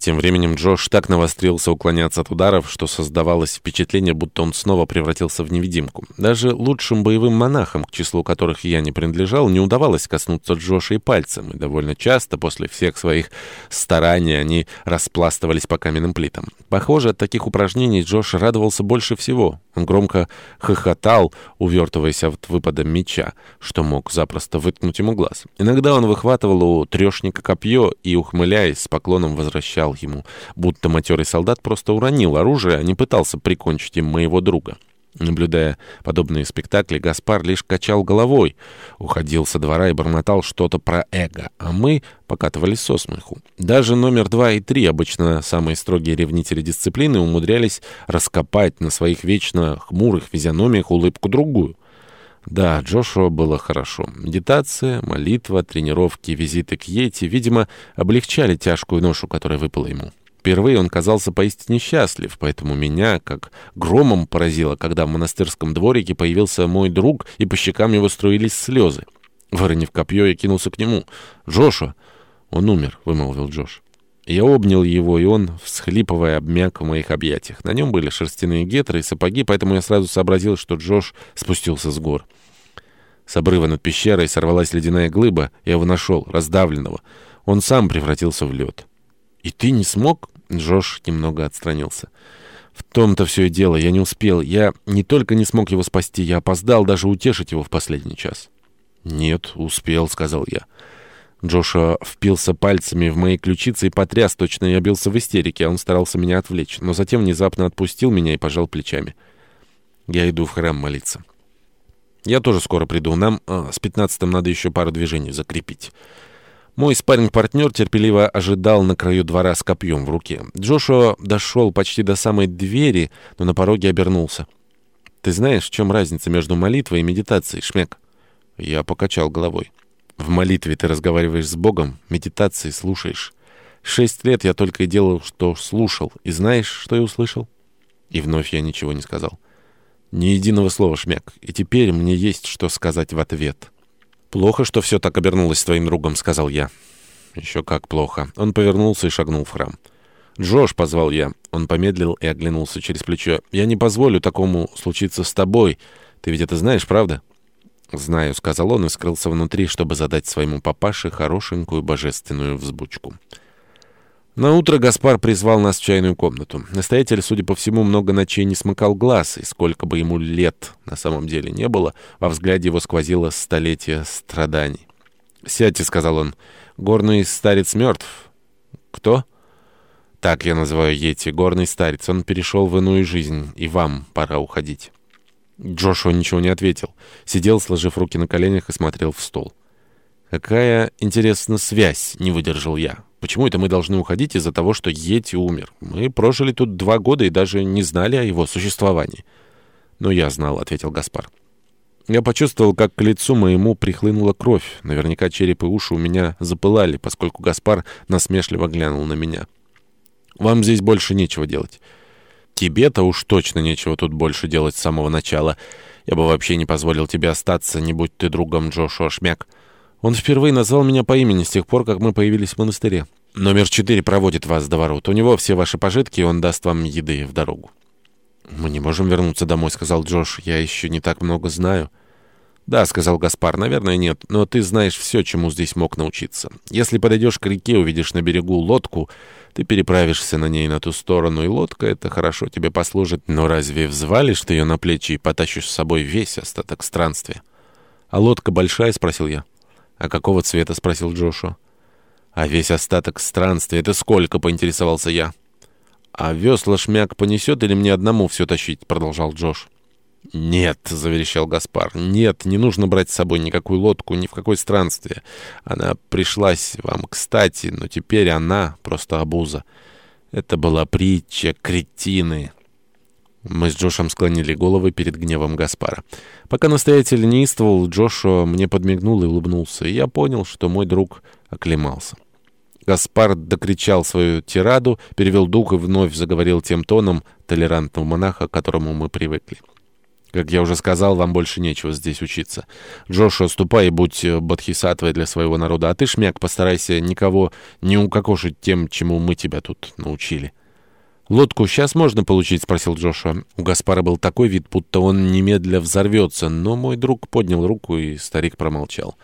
Тем временем Джош так навострился уклоняться от ударов, что создавалось впечатление, будто он снова превратился в невидимку. Даже лучшим боевым монахам, к числу которых я не принадлежал, не удавалось коснуться Джоша и пальцем, и довольно часто после всех своих стараний они распластывались по каменным плитам. Похоже, от таких упражнений Джош радовался больше всего. Он громко хохотал, увертываясь от выпада меча, что мог запросто выткнуть ему глаз. Иногда он выхватывал у трешника копье и, ухмыляясь, с поклоном возвращал ему, будто матерый солдат просто уронил оружие, а не пытался прикончить им моего друга. Наблюдая подобные спектакли, Гаспар лишь качал головой, уходил со двора и бормотал что-то про эго, а мы покатывались со смеху. Даже номер два и три, обычно самые строгие ревнители дисциплины, умудрялись раскопать на своих вечно хмурых физиономиях улыбку другую. Да, Джошуа было хорошо. Медитация, молитва, тренировки, визиты к Йети, видимо, облегчали тяжкую ношу, которая выпала ему. Впервые он казался поистине счастлив, поэтому меня как громом поразило, когда в монастырском дворике появился мой друг, и по щекам его струились слезы. Выронив копье, я кинулся к нему. «Джоша!» «Он умер», — вымолвил Джош. Я обнял его, и он, всхлипывая, обмяк в моих объятиях. На нем были шерстяные гетры и сапоги, поэтому я сразу сообразил, что Джош спустился с гор. С обрыва над пещерой сорвалась ледяная глыба, я его нашел, раздавленного. Он сам превратился в лед. «И ты не смог?» Джош немного отстранился. «В том-то все и дело. Я не успел. Я не только не смог его спасти, я опоздал даже утешить его в последний час». «Нет, успел», — сказал я. Джоша впился пальцами в мои ключицы и потряс, точно я бился в истерике, а он старался меня отвлечь, но затем внезапно отпустил меня и пожал плечами. Я иду в храм молиться. Я тоже скоро приду. Нам а, с пятнадцатым надо еще пару движений закрепить. Мой спарринг-партнер терпеливо ожидал на краю двора с копьем в руке. Джошуа дошел почти до самой двери, но на пороге обернулся. «Ты знаешь, в чем разница между молитвой и медитацией, Шмек?» Я покачал головой. «В молитве ты разговариваешь с Богом, медитацией слушаешь. Шесть лет я только и делал, что слушал. И знаешь, что я услышал?» И вновь я ничего не сказал. «Ни единого слова, Шмяк. И теперь мне есть что сказать в ответ». «Плохо, что все так обернулось с твоим другом», — сказал я. «Еще как плохо». Он повернулся и шагнул в храм. «Джош», — позвал я. Он помедлил и оглянулся через плечо. «Я не позволю такому случиться с тобой. Ты ведь это знаешь, правда?» «Знаю», — сказал он и скрылся внутри, чтобы задать своему папаше хорошенькую божественную взбучку. На утро Гаспар призвал нас в чайную комнату. Настоятель, судя по всему, много ночей не смыкал глаз, и сколько бы ему лет на самом деле не было, во взгляде его сквозило столетие страданий. «Сядьте», — сказал он, — «горный старец мертв». «Кто?» «Так я называю Йети, горный старец. Он перешел в иную жизнь, и вам пора уходить». Джошуа ничего не ответил. Сидел, сложив руки на коленях, и смотрел в стол. «Какая, интересна связь?» — не выдержал я. Почему это мы должны уходить из-за того, что Йети умер? Мы прожили тут два года и даже не знали о его существовании. «Ну, я знал», — ответил Гаспар. Я почувствовал, как к лицу моему прихлынула кровь. Наверняка череп и уши у меня запылали, поскольку Гаспар насмешливо глянул на меня. «Вам здесь больше нечего делать». «Тебе-то уж точно нечего тут больше делать с самого начала. Я бы вообще не позволил тебе остаться, не будь ты другом Джошуа Шмяк». Он впервые назвал меня по имени с тех пор, как мы появились в монастыре. Номер четыре проводит вас до ворот. У него все ваши пожитки, и он даст вам еды в дорогу. «Мы не можем вернуться домой», — сказал Джош. «Я еще не так много знаю». «Да», — сказал Гаспар, — «наверное, нет. Но ты знаешь все, чему здесь мог научиться. Если подойдешь к реке, увидишь на берегу лодку, ты переправишься на ней на ту сторону, и лодка это хорошо тебе послужит. Но разве взвалишь ты ее на плечи и потащишь с собой весь остаток странствия?» «А лодка большая?» — спросил я. «А какого цвета?» — спросил Джошуа. «А весь остаток странствия — это сколько?» — поинтересовался я. «А весла шмяк понесет или мне одному все тащить?» — продолжал Джош. «Нет», — заверещал Гаспар, — «нет, не нужно брать с собой никакую лодку, ни в какое странствие. Она пришлась вам кстати, но теперь она просто обуза. Это была притча, кретины». Мы с Джошем склонили головы перед гневом Гаспара. Пока настоятель неистовал, Джошуа мне подмигнул и улыбнулся, и я понял, что мой друг оклемался. Гаспар докричал свою тираду, перевел дух и вновь заговорил тем тоном толерантного монаха, к которому мы привыкли. Как я уже сказал, вам больше нечего здесь учиться. Джошуа, ступай и будь бодхисаттвой для своего народа, а ты, шмяк, постарайся никого не укокошить тем, чему мы тебя тут научили». «Лодку сейчас можно получить?» — спросил Джошуа. У Гаспара был такой вид, будто он немедля взорвется, но мой друг поднял руку, и старик промолчал.